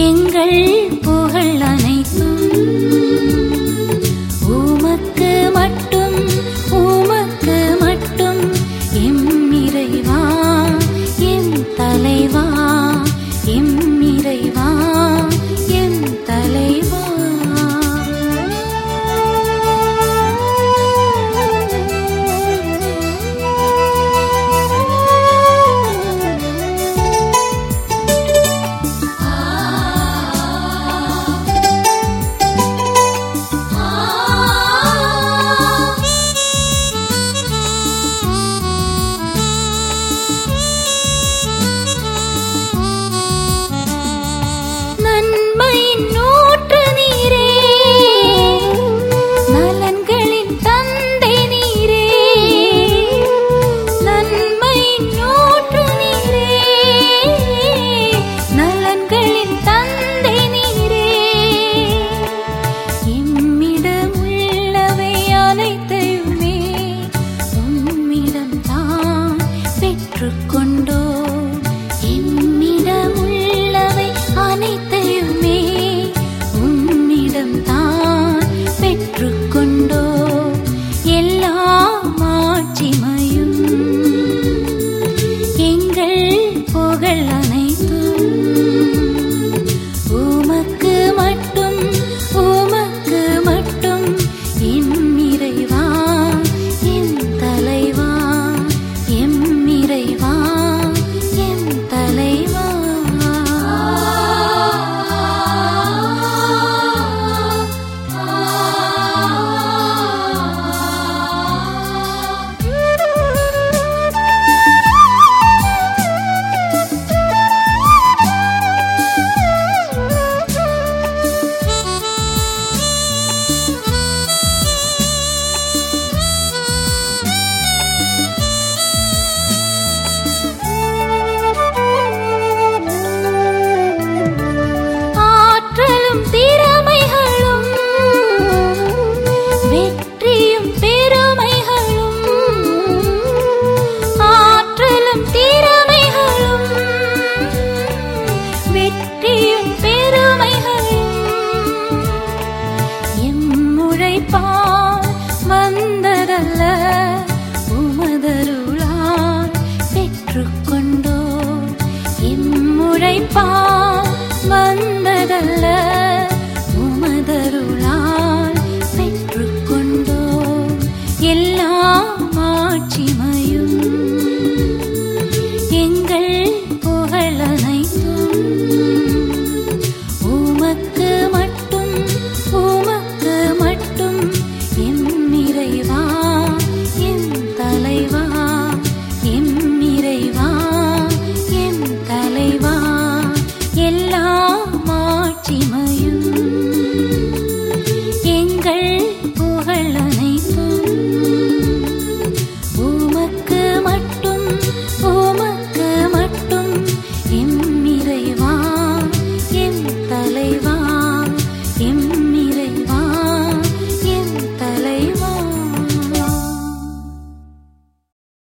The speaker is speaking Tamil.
எங்கள் புகழ் நினைப்பார். வந்ததல்ல உமதருளார் பெற்றுக்கொண்டோ. இம்முழைப்பார். வந்ததல்ல உமதருளார் பெற்றுக்கொண்டோ. எல்லா